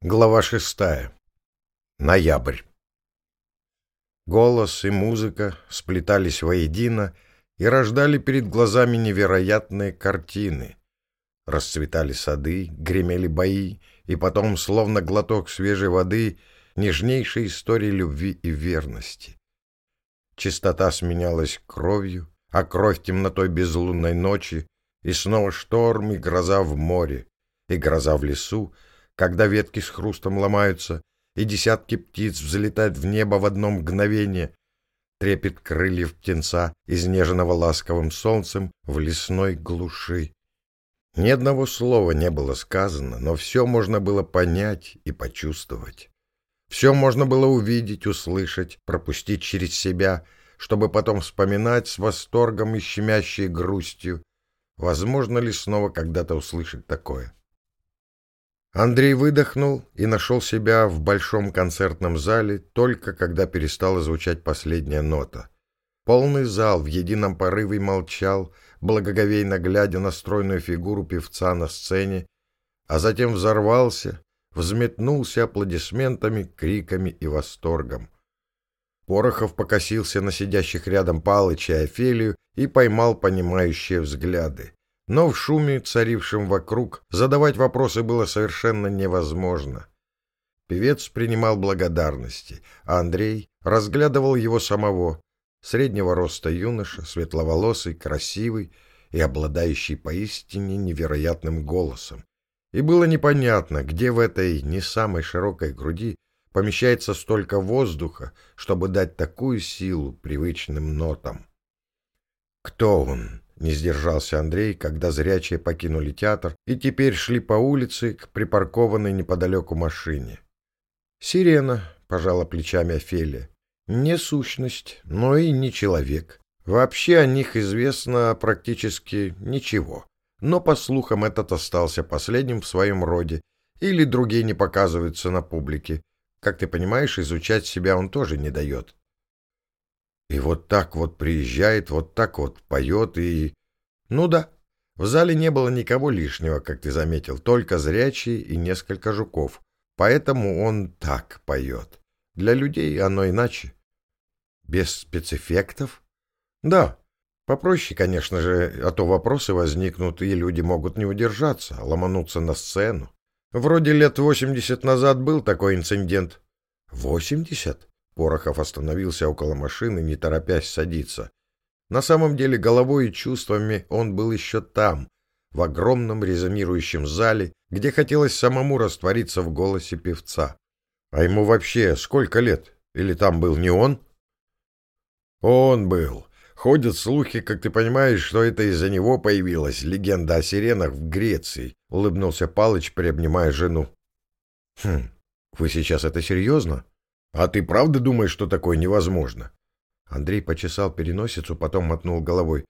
Глава шестая. Ноябрь. Голос и музыка сплетались воедино и рождали перед глазами невероятные картины. Расцветали сады, гремели бои, и потом, словно глоток свежей воды, нежнейшие истории любви и верности. Чистота сменялась кровью, а кровь темнотой безлунной ночи, и снова шторм и гроза в море, и гроза в лесу, когда ветки с хрустом ломаются, и десятки птиц взлетают в небо в одно мгновение, трепет крыльев птенца, изнеженного ласковым солнцем в лесной глуши. Ни одного слова не было сказано, но все можно было понять и почувствовать. Все можно было увидеть, услышать, пропустить через себя, чтобы потом вспоминать с восторгом и щемящей грустью. Возможно ли снова когда-то услышать такое? Андрей выдохнул и нашел себя в большом концертном зале только когда перестала звучать последняя нота. Полный зал в едином порыве молчал, благоговейно глядя на стройную фигуру певца на сцене, а затем взорвался, взметнулся аплодисментами, криками и восторгом. Порохов покосился на сидящих рядом Палыча и Офелию и поймал понимающие взгляды. Но в шуме, царившем вокруг, задавать вопросы было совершенно невозможно. Певец принимал благодарности, а Андрей разглядывал его самого, среднего роста юноша, светловолосый, красивый и обладающий поистине невероятным голосом. И было непонятно, где в этой не самой широкой груди помещается столько воздуха, чтобы дать такую силу привычным нотам. Кто он? Не сдержался Андрей, когда зрячие покинули театр и теперь шли по улице к припаркованной неподалеку машине. «Сирена», — пожала плечами Офелия. «Не сущность, но и не человек. Вообще о них известно практически ничего. Но, по слухам, этот остался последним в своем роде, или другие не показываются на публике. Как ты понимаешь, изучать себя он тоже не дает. И вот так вот приезжает, вот так вот поет и... Ну да, в зале не было никого лишнего, как ты заметил, только зрячие и несколько жуков. Поэтому он так поет. Для людей оно иначе. Без спецэффектов? Да. Попроще, конечно же, а то вопросы возникнут, и люди могут не удержаться, ломануться на сцену. Вроде лет восемьдесят назад был такой инцидент. Восемьдесят? Порохов остановился около машины, не торопясь садиться. На самом деле головой и чувствами он был еще там, в огромном резонирующем зале, где хотелось самому раствориться в голосе певца. А ему вообще сколько лет? Или там был не он? Он был. Ходят слухи, как ты понимаешь, что это из-за него появилась легенда о сиренах в Греции, — улыбнулся Палыч, приобнимая жену. — Хм, вы сейчас это серьезно? А ты правда думаешь, что такое невозможно? Андрей почесал переносицу, потом мотнул головой.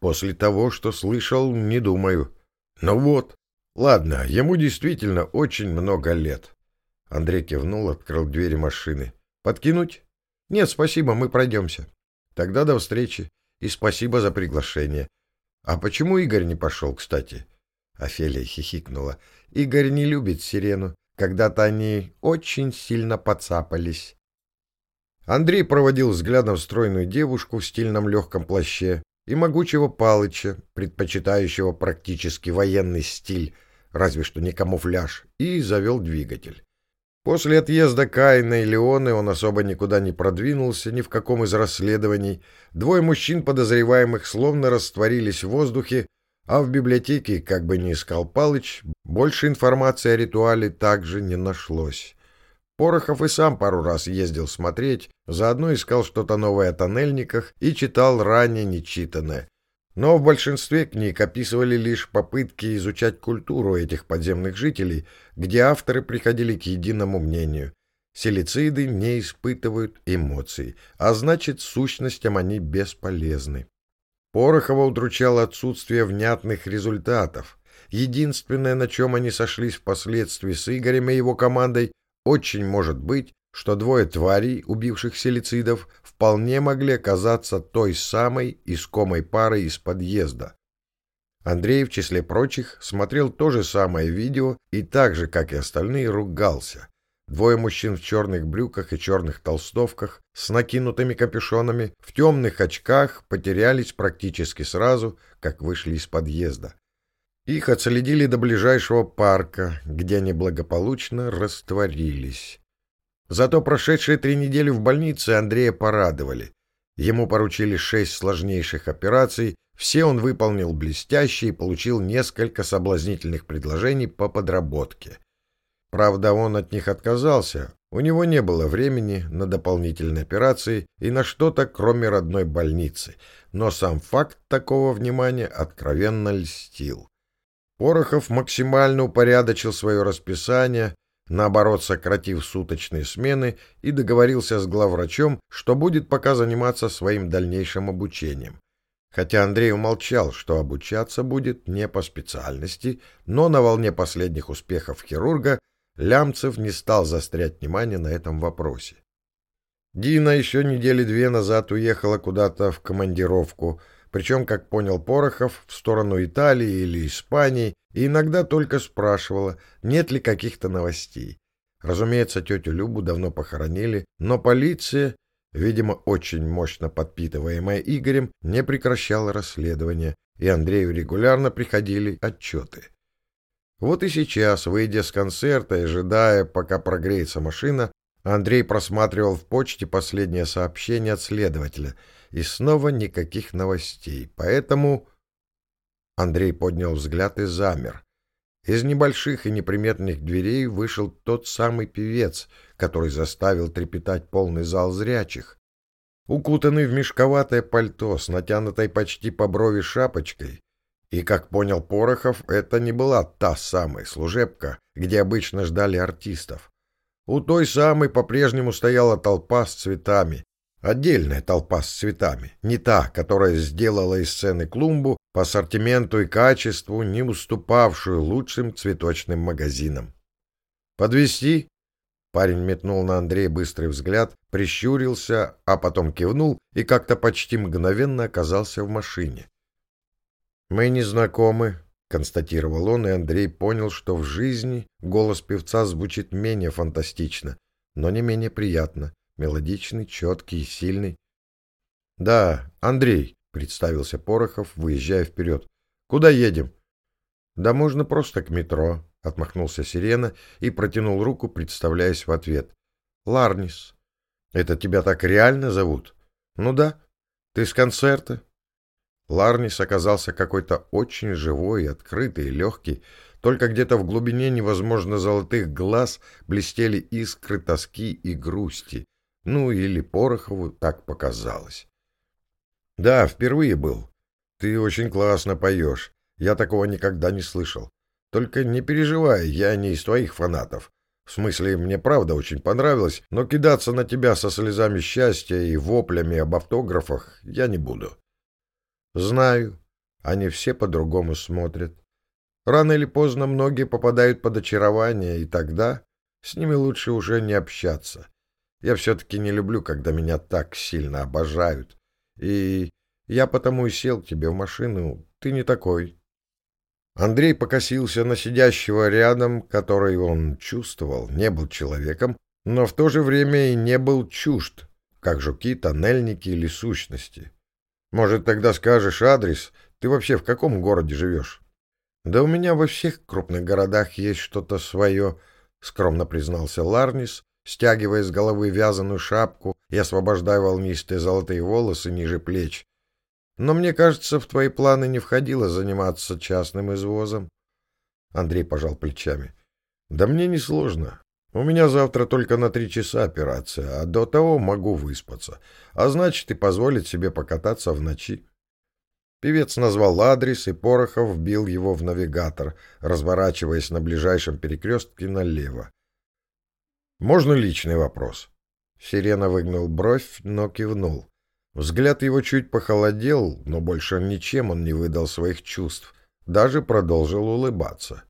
После того, что слышал, не думаю. Ну вот. Ладно, ему действительно очень много лет. Андрей кивнул, открыл двери машины. Подкинуть? Нет, спасибо, мы пройдемся. Тогда до встречи. И спасибо за приглашение. А почему Игорь не пошел, кстати? Офелия хихикнула. Игорь не любит сирену. Когда-то они очень сильно подцапались. Андрей проводил взглядом стройную девушку в стильном легком плаще и могучего Палыча, предпочитающего практически военный стиль, разве что не камуфляж, и завел двигатель. После отъезда Каина и Леоны он особо никуда не продвинулся ни в каком из расследований. Двое мужчин, подозреваемых, словно растворились в воздухе, а в библиотеке, как бы ни искал Палыч, больше информации о ритуале также не нашлось. Порохов и сам пару раз ездил смотреть, заодно искал что-то новое о тоннельниках и читал ранее нечитанное. Но в большинстве книг описывали лишь попытки изучать культуру этих подземных жителей, где авторы приходили к единому мнению. Силициды не испытывают эмоций, а значит, сущностям они бесполезны. Порохова удручало отсутствие внятных результатов. Единственное, на чем они сошлись впоследствии с Игорем и его командой, очень может быть, что двое тварей, убивших селицидов, вполне могли оказаться той самой искомой парой из подъезда. Андрей, в числе прочих, смотрел то же самое видео и так же, как и остальные, ругался. Двое мужчин в черных брюках и черных толстовках с накинутыми капюшонами, в темных очках, потерялись практически сразу, как вышли из подъезда. Их отследили до ближайшего парка, где они благополучно растворились. Зато прошедшие три недели в больнице Андрея порадовали. Ему поручили шесть сложнейших операций, все он выполнил блестяще и получил несколько соблазнительных предложений по подработке. Правда, он от них отказался, у него не было времени на дополнительные операции и на что-то, кроме родной больницы, но сам факт такого внимания откровенно льстил. Порохов максимально упорядочил свое расписание, наоборот, сократив суточные смены и договорился с главврачом, что будет пока заниматься своим дальнейшим обучением. Хотя Андрей умолчал, что обучаться будет не по специальности, но на волне последних успехов хирурга Лямцев не стал заострять внимание на этом вопросе. Дина еще недели две назад уехала куда-то в командировку, причем, как понял Порохов, в сторону Италии или Испании, и иногда только спрашивала, нет ли каких-то новостей. Разумеется, тетю Любу давно похоронили, но полиция видимо, очень мощно подпитываемая Игорем, не прекращала расследование, и Андрею регулярно приходили отчеты. Вот и сейчас, выйдя с концерта и ожидая, пока прогреется машина, Андрей просматривал в почте последнее сообщение от следователя, и снова никаких новостей, поэтому... Андрей поднял взгляд и замер. Из небольших и неприметных дверей вышел тот самый певец, который заставил трепетать полный зал зрячих. Укутанный в мешковатое пальто с натянутой почти по брови шапочкой, и, как понял Порохов, это не была та самая служебка, где обычно ждали артистов. У той самой по-прежнему стояла толпа с цветами, Отдельная толпа с цветами, не та, которая сделала из сцены клумбу по ассортименту и качеству, не уступавшую лучшим цветочным магазинам. «Подвести?» Парень метнул на Андрея быстрый взгляд, прищурился, а потом кивнул и как-то почти мгновенно оказался в машине. «Мы не знакомы», — констатировал он, и Андрей понял, что в жизни голос певца звучит менее фантастично, но не менее приятно. Мелодичный, четкий, сильный. — Да, Андрей, — представился Порохов, выезжая вперед. — Куда едем? — Да можно просто к метро, — отмахнулся Сирена и протянул руку, представляясь в ответ. — Ларнис. — Это тебя так реально зовут? — Ну да. Ты с концерта? Ларнис оказался какой-то очень живой, открытый легкий, только где-то в глубине невозможно золотых глаз блестели искры тоски и грусти, ну, или Порохову так показалось. Да, впервые был. Ты очень классно поешь. Я такого никогда не слышал. Только не переживай, я не из твоих фанатов. В смысле, мне правда очень понравилось, но кидаться на тебя со слезами счастья и воплями об автографах я не буду. Знаю, они все по-другому смотрят. Рано или поздно многие попадают под очарование, и тогда с ними лучше уже не общаться. Я все-таки не люблю, когда меня так сильно обожают. И я потому и сел к тебе в машину. Ты не такой. Андрей покосился на сидящего рядом, который он чувствовал, не был человеком, но в то же время и не был чужд, как жуки, тоннельники или сущности. Может, тогда скажешь адрес? Ты вообще в каком городе живешь? Да у меня во всех крупных городах есть что-то свое, — скромно признался Ларнис, стягивая с головы вязаную шапку и освобождая волнистые золотые волосы ниже плеч. Но мне кажется, в твои планы не входило заниматься частным извозом. Андрей пожал плечами. Да мне не сложно. У меня завтра только на три часа операция, а до того могу выспаться. А значит, и позволить себе покататься в ночи. Певец назвал адрес, и Порохов вбил его в навигатор, разворачиваясь на ближайшем перекрестке налево. Можно личный вопрос? Сирена выгнул бровь, но кивнул. Взгляд его чуть похолодел, но больше ничем он не выдал своих чувств. Даже продолжил улыбаться.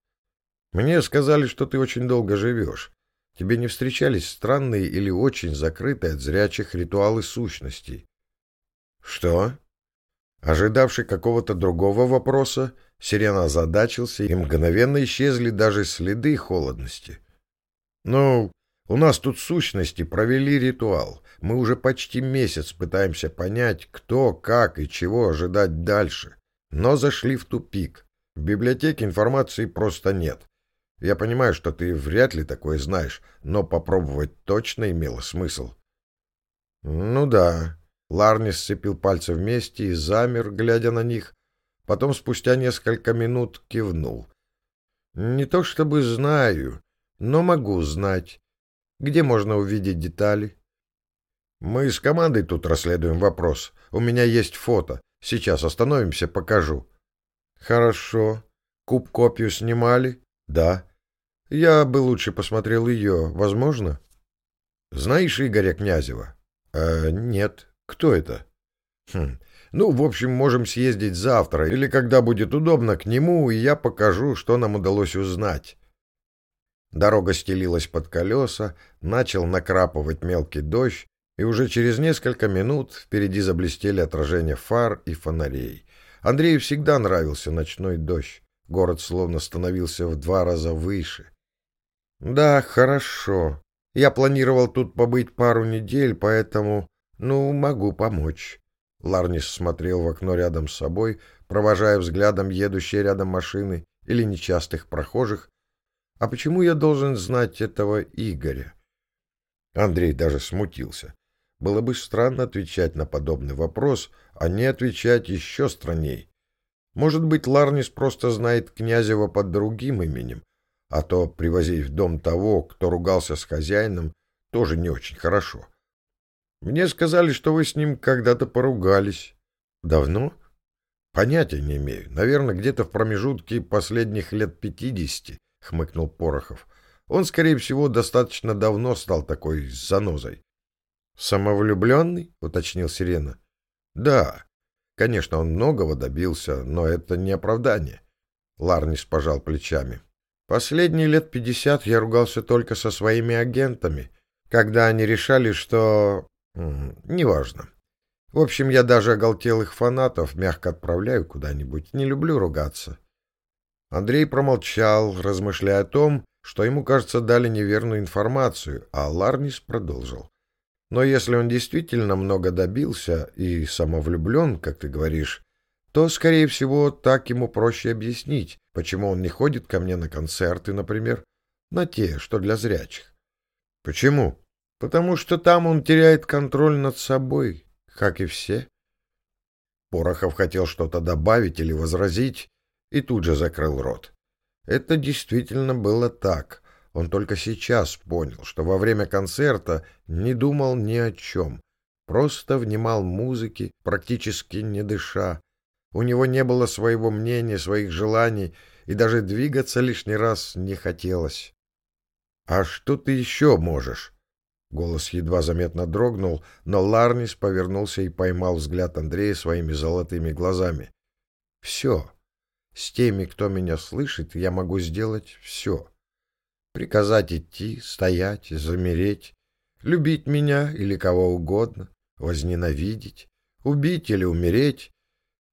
Мне сказали, что ты очень долго живешь. Тебе не встречались странные или очень закрытые от зрячих ритуалы сущностей. Что? Ожидавший какого-то другого вопроса, Сирена озадачился, и мгновенно исчезли даже следы холодности. «Ну, у нас тут сущности провели ритуал. Мы уже почти месяц пытаемся понять, кто, как и чего ожидать дальше. Но зашли в тупик. В библиотеке информации просто нет. Я понимаю, что ты вряд ли такое знаешь, но попробовать точно имело смысл». «Ну да», Ларни сцепил пальцы вместе и замер, глядя на них. Потом спустя несколько минут кивнул. «Не то чтобы знаю, но могу знать. Где можно увидеть детали?» «Мы с командой тут расследуем вопрос. У меня есть фото. Сейчас остановимся, покажу». «Хорошо. Куб-копию снимали?» «Да». «Я бы лучше посмотрел ее. Возможно?» «Знаешь Игоря Князева?» «Э, «Нет». Кто это? Хм. Ну, в общем, можем съездить завтра или когда будет удобно к нему, и я покажу, что нам удалось узнать. Дорога стелилась под колеса, начал накрапывать мелкий дождь, и уже через несколько минут впереди заблестели отражения фар и фонарей. Андрею всегда нравился ночной дождь. Город словно становился в два раза выше. «Да, хорошо. Я планировал тут побыть пару недель, поэтому «Ну, могу помочь». Ларнис смотрел в окно рядом с собой, провожая взглядом едущие рядом машины или нечастых прохожих. «А почему я должен знать этого Игоря?» Андрей даже смутился. Было бы странно отвечать на подобный вопрос, а не отвечать еще странней. Может быть, Ларнис просто знает Князева под другим именем, а то привозить в дом того, кто ругался с хозяином, тоже не очень хорошо. Мне сказали, что вы с ним когда-то поругались. Давно? Понятия не имею. Наверное, где-то в промежутке последних лет пятидесяти, — хмыкнул Порохов. Он, скорее всего, достаточно давно стал такой занозой. «Самовлюбленный?» — уточнил Сирена. «Да. Конечно, он многого добился, но это не оправдание». Ларнис пожал плечами. «Последние лет пятьдесят я ругался только со своими агентами, когда они решали, что Неважно. В общем, я даже оголтелых фанатов мягко отправляю куда-нибудь. Не люблю ругаться. Андрей промолчал, размышляя о том, что ему, кажется, дали неверную информацию, а Ларнис продолжил. Но если он действительно много добился и самовлюблен, как ты говоришь, то, скорее всего, так ему проще объяснить, почему он не ходит ко мне на концерты, например, на те, что для зрячих. — Почему? потому что там он теряет контроль над собой, как и все. Порохов хотел что-то добавить или возразить, и тут же закрыл рот. Это действительно было так. Он только сейчас понял, что во время концерта не думал ни о чем, просто внимал музыке, практически не дыша. У него не было своего мнения, своих желаний, и даже двигаться лишний раз не хотелось. — А что ты еще можешь? Голос едва заметно дрогнул, но Ларнис повернулся и поймал взгляд Андрея своими золотыми глазами. «Все. С теми, кто меня слышит, я могу сделать все. Приказать идти, стоять, замереть, любить меня или кого угодно, возненавидеть, убить или умереть.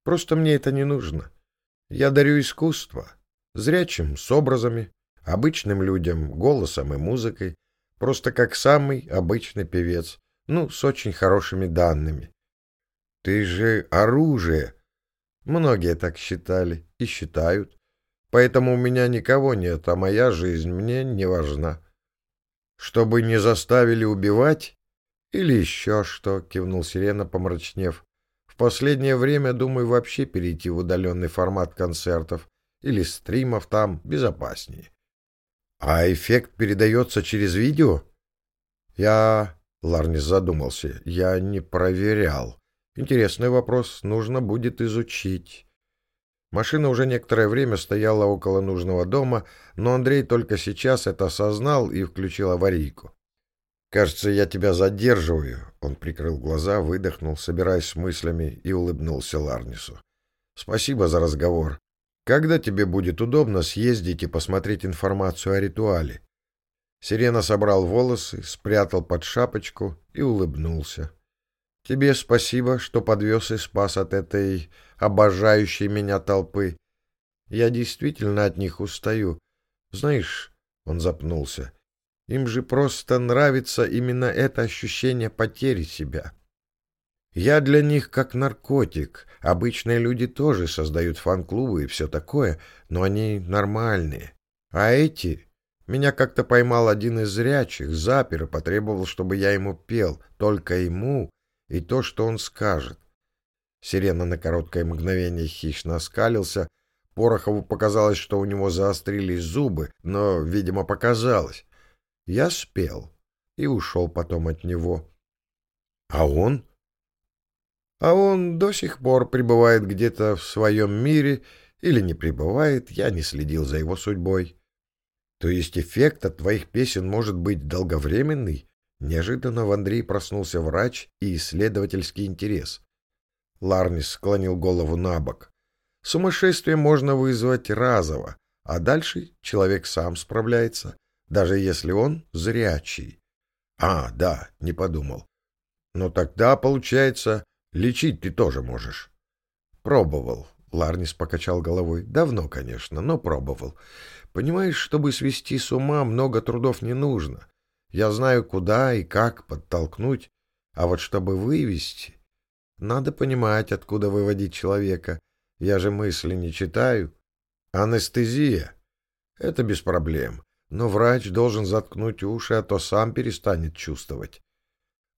Просто мне это не нужно. Я дарю искусство. Зрячим — с образами, обычным людям — голосом и музыкой, Просто как самый обычный певец. Ну, с очень хорошими данными. Ты же оружие. Многие так считали и считают. Поэтому у меня никого нет, а моя жизнь мне не важна. Чтобы не заставили убивать? Или еще что, кивнул Сирена, помрачнев. В последнее время думаю вообще перейти в удаленный формат концертов или стримов там безопаснее. А эффект передается через видео? Я... Ларнис задумался. Я не проверял. Интересный вопрос. Нужно будет изучить. Машина уже некоторое время стояла около нужного дома, но Андрей только сейчас это осознал и включил аварийку. «Кажется, я тебя задерживаю». Он прикрыл глаза, выдохнул, собираясь с мыслями, и улыбнулся Ларнису. «Спасибо за разговор. Когда тебе будет удобно съездить и посмотреть информацию о ритуале? Сирена собрал волосы, спрятал под шапочку и улыбнулся. Тебе спасибо, что подвез и спас от этой обожающей меня толпы. Я действительно от них устаю. Знаешь, он запнулся, им же просто нравится именно это ощущение потери себя. Я для них как наркотик. Обычные люди тоже создают фан-клубы и все такое, но они нормальные. А эти... Меня как-то поймал один из зрячих, запер и потребовал, чтобы я ему пел, только ему и то, что он скажет. Сирена на короткое мгновение хищно оскалился. Порохову показалось, что у него заострились зубы, но, видимо, показалось. Я спел и ушел потом от него. А он? А он до сих пор пребывает где-то в своем мире или не пребывает, я не следил за его судьбой. То есть эффект от твоих песен может быть долговременный? Неожиданно в Андрей проснулся врач и исследовательский интерес. Ларнис склонил голову на бок. Сумасшествие можно вызвать разово, а дальше человек сам справляется, даже если он зрячий. А, да, не подумал. Но тогда, получается, лечить ты тоже можешь. Пробовал. Ларнис покачал головой. Давно, конечно, но пробовал. Понимаешь, чтобы свести с ума, много трудов не нужно. Я знаю, куда и как подтолкнуть, а вот чтобы вывести... Надо понимать, откуда выводить человека. Я же мысли не читаю. Анестезия — это без проблем. Но врач должен заткнуть уши, а то сам перестанет чувствовать.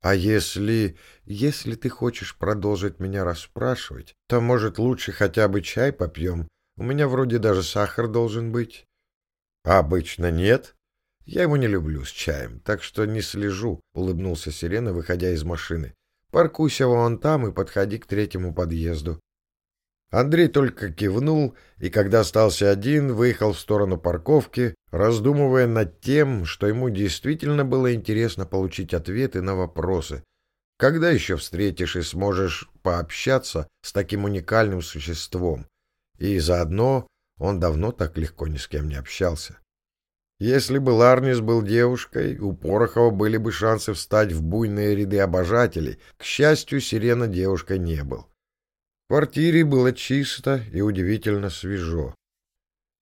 А если... если ты хочешь продолжить меня расспрашивать, то, может, лучше хотя бы чай попьем? У меня вроде даже сахар должен быть. А обычно нет. Я его не люблю с чаем, так что не слежу, — улыбнулся Сирена, выходя из машины. Паркуйся вон там и подходи к третьему подъезду. Андрей только кивнул, и когда остался один, выехал в сторону парковки, раздумывая над тем, что ему действительно было интересно получить ответы на вопросы. Когда еще встретишь и сможешь пообщаться с таким уникальным существом? И заодно он давно так легко ни с кем не общался. Если бы Ларнис был девушкой, у Порохова были бы шансы встать в буйные ряды обожателей. К счастью, Сирена девушкой не был. В квартире было чисто и удивительно свежо.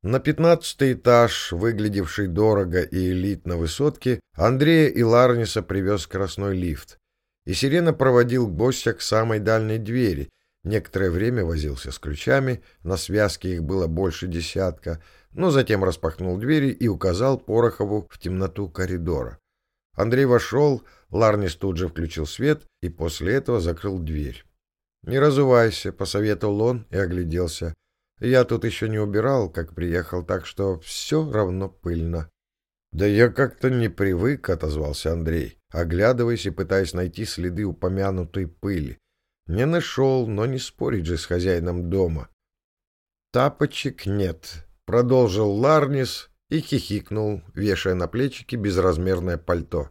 На пятнадцатый этаж, выглядевший дорого и элитно высотке, Андрея и Ларниса привез скоростной лифт. И Сирена проводил гостя к самой дальней двери. Некоторое время возился с ключами, на связке их было больше десятка — но затем распахнул двери и указал Порохову в темноту коридора. Андрей вошел, Ларнис тут же включил свет и после этого закрыл дверь. «Не разувайся», — посоветовал он и огляделся. «Я тут еще не убирал, как приехал, так что все равно пыльно». «Да я как-то не привык», — отозвался Андрей, оглядываясь и пытаясь найти следы упомянутой пыли. «Не нашел, но не спорить же с хозяином дома». «Тапочек нет», Продолжил Ларнис и хихикнул, вешая на плечики безразмерное пальто.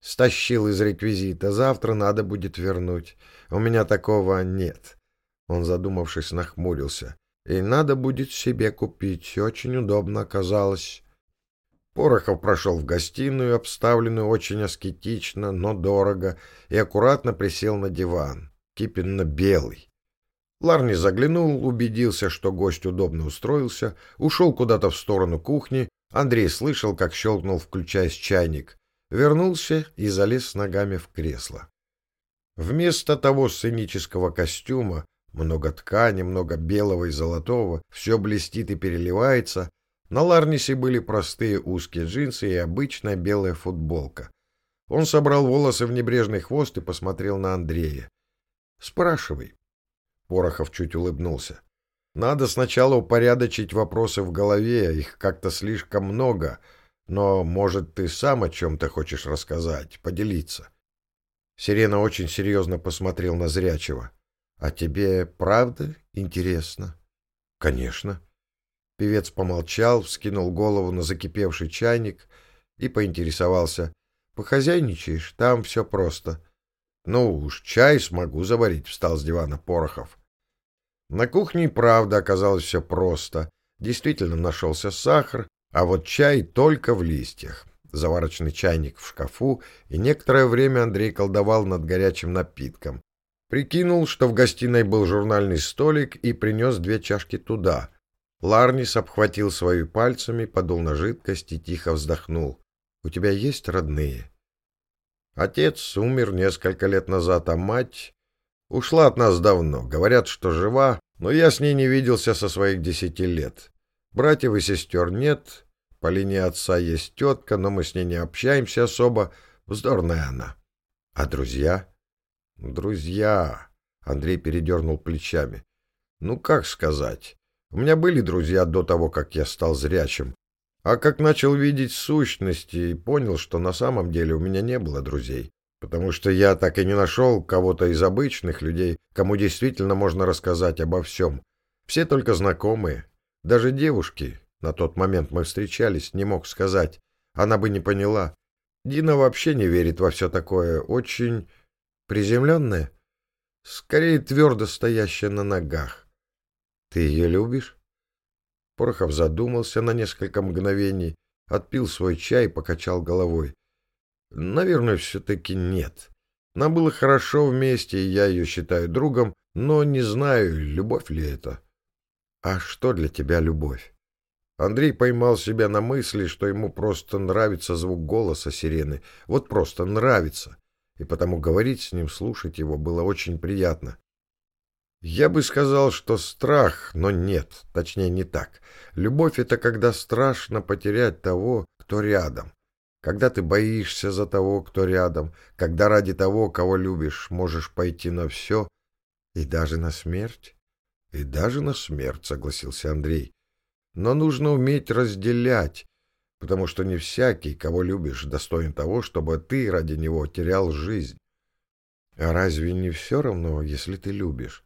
Стащил из реквизита, завтра надо будет вернуть. У меня такого нет. Он, задумавшись, нахмурился. И надо будет себе купить, очень удобно оказалось. Порохов прошел в гостиную, обставленную очень аскетично, но дорого, и аккуратно присел на диван, кипенно белый. Ларни заглянул, убедился, что гость удобно устроился, ушел куда-то в сторону кухни. Андрей слышал, как щелкнул, включаясь чайник. Вернулся и залез с ногами в кресло. Вместо того сценического костюма, много ткани, много белого и золотого, все блестит и переливается, на Ларнисе были простые узкие джинсы и обычная белая футболка. Он собрал волосы в небрежный хвост и посмотрел на Андрея. «Спрашивай». Порохов чуть улыбнулся. Надо сначала упорядочить вопросы в голове, их как-то слишком много, но, может, ты сам о чем-то хочешь рассказать, поделиться. Сирена очень серьезно посмотрел на Зрячего. А тебе правда интересно? Конечно. Певец помолчал, вскинул голову на закипевший чайник и поинтересовался. Похозяйничаешь, там все просто. Ну уж, чай смогу заварить, встал с дивана Порохов. На кухне правда оказалось все просто. Действительно нашелся сахар, а вот чай только в листьях. Заварочный чайник в шкафу, и некоторое время Андрей колдовал над горячим напитком. Прикинул, что в гостиной был журнальный столик и принес две чашки туда. Ларнис обхватил свои пальцами, подул на жидкость и тихо вздохнул. — У тебя есть родные? Отец умер несколько лет назад, а мать ушла от нас давно. Говорят, что жива, но я с ней не виделся со своих десяти лет. Братьев и сестер нет, по линии отца есть тетка, но мы с ней не общаемся особо. Вздорная она. А друзья? Друзья. Андрей передернул плечами. Ну, как сказать? У меня были друзья до того, как я стал зрячим. А как начал видеть сущности и понял, что на самом деле у меня не было друзей, потому что я так и не нашел кого-то из обычных людей, кому действительно можно рассказать обо всем. Все только знакомые, даже девушки, на тот момент мы встречались, не мог сказать. Она бы не поняла. Дина вообще не верит во все такое. Очень приземленная. Скорее твердо стоящая на ногах. Ты ее любишь? Порохов задумался на несколько мгновений, отпил свой чай и покачал головой. Наверное, все-таки нет. Нам было хорошо вместе, и я ее считаю другом, но не знаю, любовь ли это. А что для тебя любовь? Андрей поймал себя на мысли, что ему просто нравится звук голоса сирены. Вот просто нравится. И потому говорить с ним, слушать его было очень приятно. Я бы сказал, что страх, но нет, точнее не так. Любовь — это когда страшно потерять того, кто рядом. Когда ты боишься за того, кто рядом, когда ради того, кого любишь, можешь пойти на все и даже на смерть. И даже на смерть, согласился Андрей. Но нужно уметь разделять, потому что не всякий, кого любишь, достоин того, чтобы ты ради него терял жизнь. А разве не все равно, если ты любишь?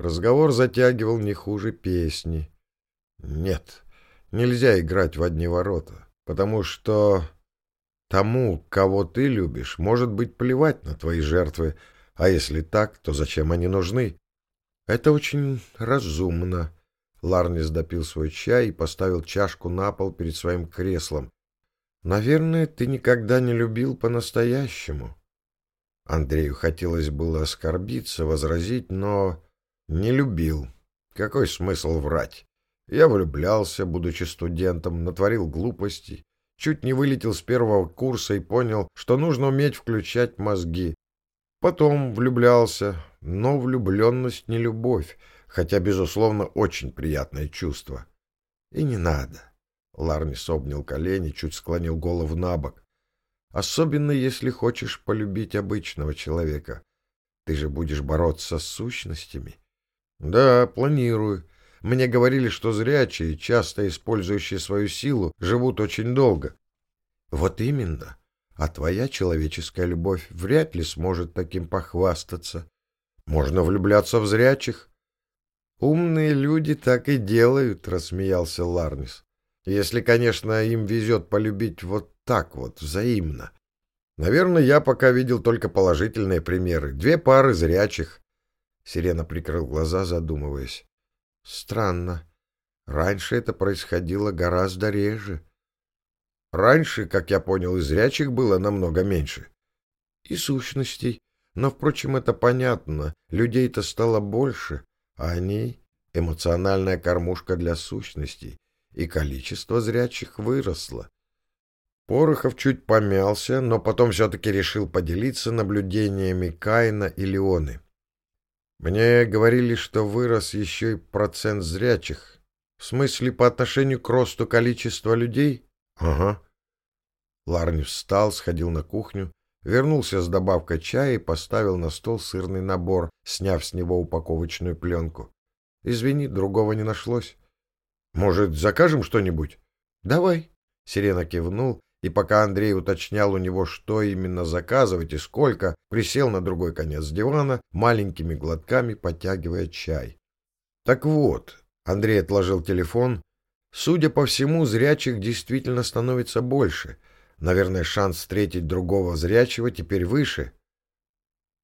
Разговор затягивал не хуже песни. Нет, нельзя играть в одни ворота, потому что тому, кого ты любишь, может быть плевать на твои жертвы, а если так, то зачем они нужны? Это очень разумно. Ларнис допил свой чай и поставил чашку на пол перед своим креслом. «Наверное, ты никогда не любил по-настоящему». Андрею хотелось было оскорбиться, возразить, но не любил. Какой смысл врать? Я влюблялся, будучи студентом, натворил глупостей, чуть не вылетел с первого курса и понял, что нужно уметь включать мозги. Потом влюблялся, но влюбленность не любовь, хотя, безусловно, очень приятное чувство. И не надо. Ларнис обнял колени, чуть склонил голову на бок. Особенно, если хочешь полюбить обычного человека. Ты же будешь бороться с сущностями. Да, планирую. Мне говорили, что зрячие, часто использующие свою силу, живут очень долго. Вот именно. А твоя человеческая любовь вряд ли сможет таким похвастаться. Можно влюбляться в зрячих, «Умные люди так и делают», — рассмеялся Ларнис. «Если, конечно, им везет полюбить вот так вот, взаимно. Наверное, я пока видел только положительные примеры. Две пары зрячих». Сирена прикрыл глаза, задумываясь. «Странно. Раньше это происходило гораздо реже». «Раньше, как я понял, и зрячих было намного меньше». «И сущностей. Но, впрочем, это понятно. Людей-то стало больше». Они — эмоциональная кормушка для сущностей, и количество зрячих выросло. Порохов чуть помялся, но потом все-таки решил поделиться наблюдениями Каина и Леоны. Мне говорили, что вырос еще и процент зрячих. В смысле, по отношению к росту количества людей? Ага. Ларни встал, сходил на кухню, вернулся с добавкой чая и поставил на стол сырный набор, сняв с него упаковочную пленку. «Извини, другого не нашлось». «Может, закажем что-нибудь?» «Давай». Сирена кивнул, и пока Андрей уточнял у него, что именно заказывать и сколько, присел на другой конец дивана, маленькими глотками подтягивая чай. «Так вот», — Андрей отложил телефон, — «судя по всему, зрячих действительно становится больше». Наверное, шанс встретить другого зрячего теперь выше.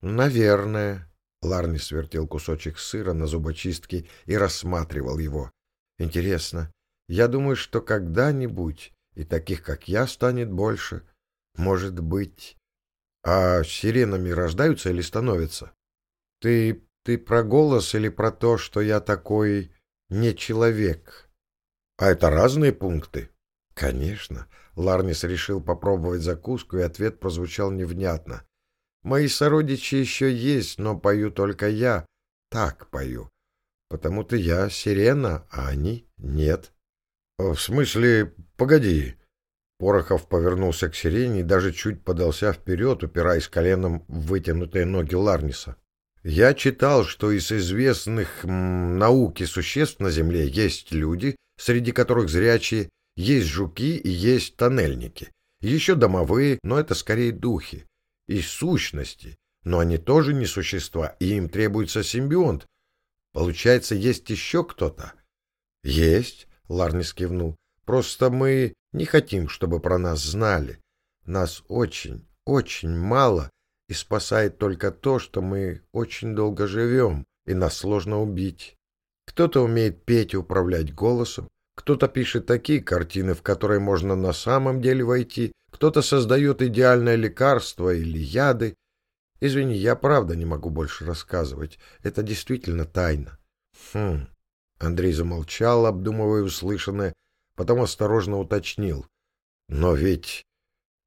Наверное. Ларни свертел кусочек сыра на зубочистке и рассматривал его. Интересно. Я думаю, что когда-нибудь и таких, как я, станет больше. Может быть. А сиренами рождаются или становятся? Ты... ты про голос или про то, что я такой не человек? А это разные пункты? Конечно. Ларнис решил попробовать закуску, и ответ прозвучал невнятно. Мои сородичи еще есть, но пою только я. Так пою. Потому-то я сирена, а они нет. В смысле, погоди. Порохов повернулся к сирене и даже чуть подался вперед, упираясь коленом в вытянутые ноги Ларниса. Я читал, что из известных науки существ на Земле есть люди, среди которых зрячие, есть жуки и есть тоннельники. Еще домовые, но это скорее духи. И сущности, но они тоже не существа, и им требуется симбионт. Получается, есть еще кто-то? Есть, Ларнис кивнул. Просто мы не хотим, чтобы про нас знали. Нас очень, очень мало, и спасает только то, что мы очень долго живем, и нас сложно убить. Кто-то умеет петь и управлять голосом, кто-то пишет такие картины, в которые можно на самом деле войти, кто-то создает идеальное лекарство или яды. Извини, я правда не могу больше рассказывать. Это действительно тайна. Хм. Андрей замолчал, обдумывая услышанное, потом осторожно уточнил. Но ведь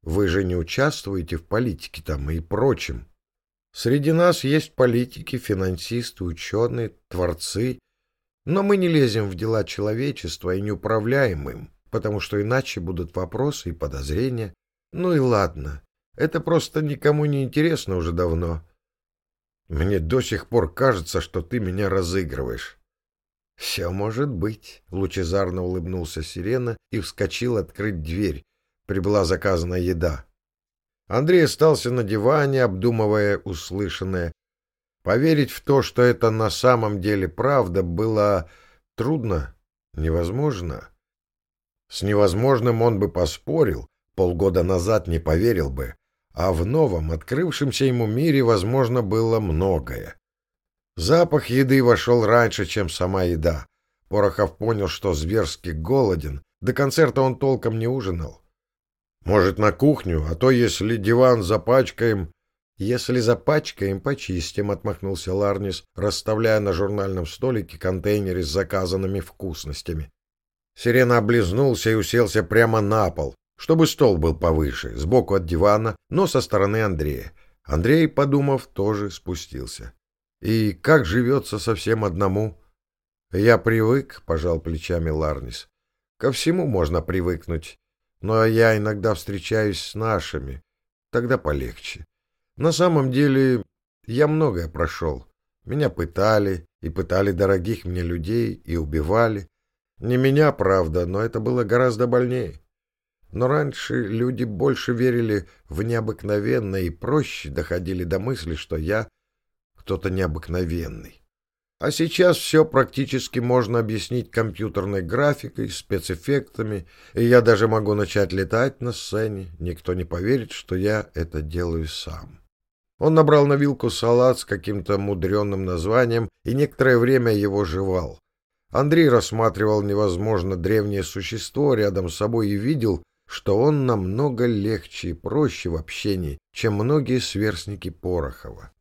вы же не участвуете в политике там и прочем. Среди нас есть политики, финансисты, ученые, творцы, но мы не лезем в дела человечества и не управляем им, потому что иначе будут вопросы и подозрения. Ну и ладно, это просто никому не интересно уже давно. Мне до сих пор кажется, что ты меня разыгрываешь. «Все может быть», — лучезарно улыбнулся Сирена и вскочил открыть дверь. Прибыла заказанная еда. Андрей остался на диване, обдумывая услышанное. Поверить в то, что это на самом деле правда, было трудно, невозможно. С невозможным он бы поспорил, полгода назад не поверил бы, а в новом, открывшемся ему мире, возможно, было многое. Запах еды вошел раньше, чем сама еда. Порохов понял, что зверски голоден. До концерта он толком не ужинал. «Может, на кухню, а то, если диван запачкаем...» «Если запачкаем, почистим», — отмахнулся Ларнис, расставляя на журнальном столике контейнеры с заказанными вкусностями. Сирена облизнулся и уселся прямо на пол, чтобы стол был повыше, сбоку от дивана, но со стороны Андрея. Андрей, подумав, тоже спустился. И как живется совсем одному? Я привык, — пожал плечами Ларнис. Ко всему можно привыкнуть. Но я иногда встречаюсь с нашими. Тогда полегче. На самом деле, я многое прошел. Меня пытали, и пытали дорогих мне людей, и убивали. Не меня, правда, но это было гораздо больнее. Но раньше люди больше верили в необыкновенное и проще доходили до мысли, что я кто-то необыкновенный. А сейчас все практически можно объяснить компьютерной графикой, спецэффектами, и я даже могу начать летать на сцене. Никто не поверит, что я это делаю сам. Он набрал на вилку салат с каким-то мудреным названием и некоторое время его жевал. Андрей рассматривал невозможно древнее существо рядом с собой и видел, что он намного легче и проще в общении, чем многие сверстники Порохова.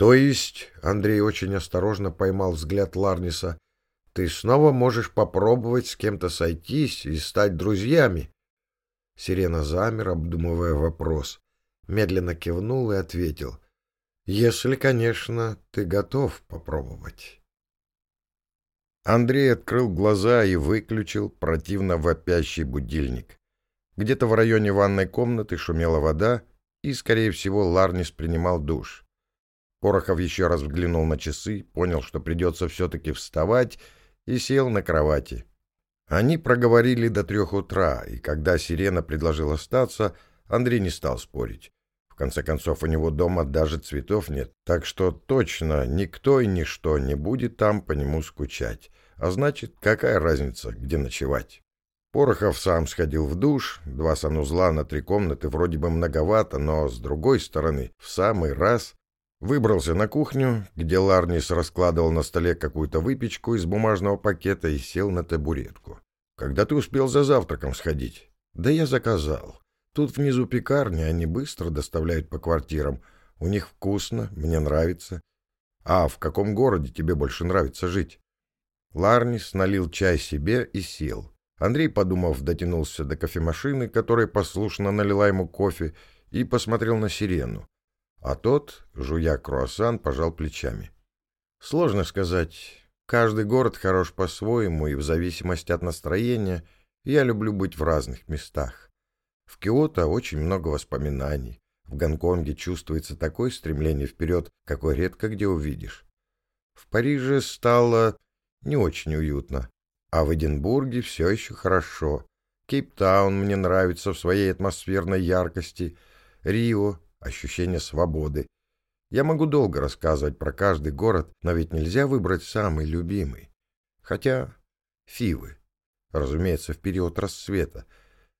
То есть, Андрей очень осторожно поймал взгляд Ларниса, ты снова можешь попробовать с кем-то сойтись и стать друзьями. Сирена замер, обдумывая вопрос. Медленно кивнул и ответил. Если, конечно, ты готов попробовать. Андрей открыл глаза и выключил противно вопящий будильник. Где-то в районе ванной комнаты шумела вода, и, скорее всего, Ларнис принимал душ. Порохов еще раз взглянул на часы, понял, что придется все-таки вставать, и сел на кровати. Они проговорили до трех утра, и когда Сирена предложила остаться, Андрей не стал спорить. В конце концов, у него дома даже цветов нет, так что точно никто и ничто не будет там по нему скучать. А значит, какая разница, где ночевать? Порохов сам сходил в душ, два санузла на три комнаты вроде бы многовато, но, с другой стороны, в самый раз Выбрался на кухню, где Ларнис раскладывал на столе какую-то выпечку из бумажного пакета и сел на табуретку. «Когда ты успел за завтраком сходить?» «Да я заказал. Тут внизу пекарня, они быстро доставляют по квартирам. У них вкусно, мне нравится. А в каком городе тебе больше нравится жить? Ларнис налил чай себе и сел. Андрей, подумав, дотянулся до кофемашины, которая послушно налила ему кофе, и посмотрел на сирену. А тот, жуя круассан, пожал плечами. Сложно сказать. Каждый город хорош по-своему, и в зависимости от настроения я люблю быть в разных местах. В Киото очень много воспоминаний. В Гонконге чувствуется такое стремление вперед, какое редко где увидишь. В Париже стало не очень уютно, а в Эдинбурге все еще хорошо. Кейптаун мне нравится в своей атмосферной яркости, Рио — ощущение свободы. Я могу долго рассказывать про каждый город, но ведь нельзя выбрать самый любимый. Хотя Фивы, разумеется, в период рассвета,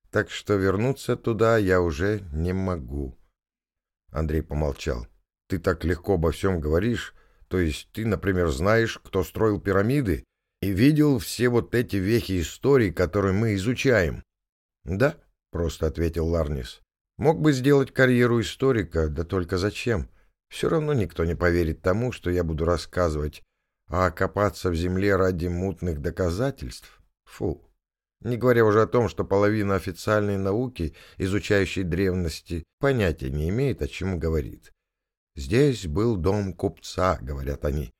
так что вернуться туда я уже не могу. Андрей помолчал. «Ты так легко обо всем говоришь. То есть ты, например, знаешь, кто строил пирамиды, и видел все вот эти вехи истории, которые мы изучаем?» «Да», — просто ответил Ларнис. «Мог бы сделать карьеру историка, да только зачем? Все равно никто не поверит тому, что я буду рассказывать. А копаться в земле ради мутных доказательств? Фу!» Не говоря уже о том, что половина официальной науки, изучающей древности, понятия не имеет, о чем говорит. «Здесь был дом купца», — говорят они.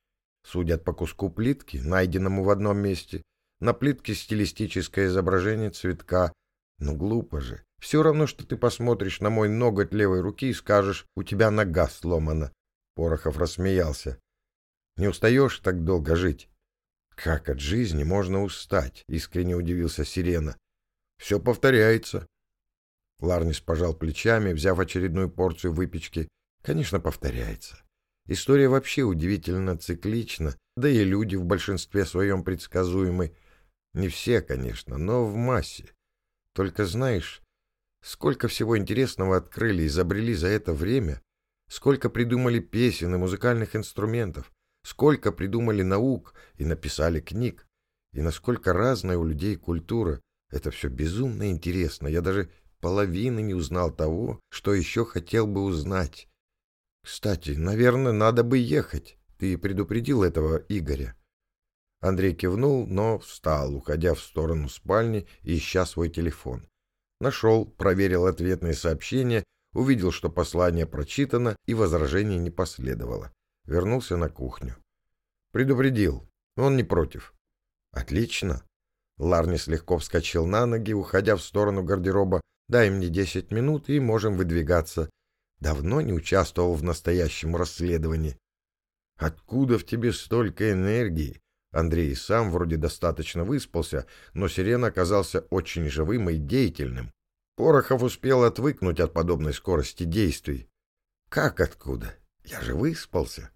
Судят по куску плитки, найденному в одном месте. На плитке стилистическое изображение цветка. Ну, глупо же. Все равно, что ты посмотришь на мой ноготь левой руки и скажешь, у тебя нога сломана. Порохов рассмеялся. Не устаешь так долго жить? Как от жизни можно устать? Искренне удивился Сирена. Все повторяется. Ларнис пожал плечами, взяв очередную порцию выпечки. Конечно, повторяется. История вообще удивительно циклична, да и люди в большинстве своем предсказуемы. Не все, конечно, но в массе. Только знаешь, сколько всего интересного открыли и изобрели за это время, сколько придумали песен и музыкальных инструментов, сколько придумали наук и написали книг, и насколько разная у людей культура. Это все безумно интересно. Я даже половины не узнал того, что еще хотел бы узнать. Кстати, наверное, надо бы ехать. Ты предупредил этого Игоря? Андрей кивнул, но встал, уходя в сторону спальни ища свой телефон. Нашел, проверил ответные сообщения, увидел, что послание прочитано и возражений не последовало вернулся на кухню. Предупредил. Он не против. Отлично. Ларнис легко вскочил на ноги, уходя в сторону гардероба. Дай мне десять минут, и можем выдвигаться. Давно не участвовал в настоящем расследовании. Откуда в тебе столько энергии? Андрей сам вроде достаточно выспался, но Сирена оказался очень живым и деятельным. Порохов успел отвыкнуть от подобной скорости действий. Как откуда? Я же выспался.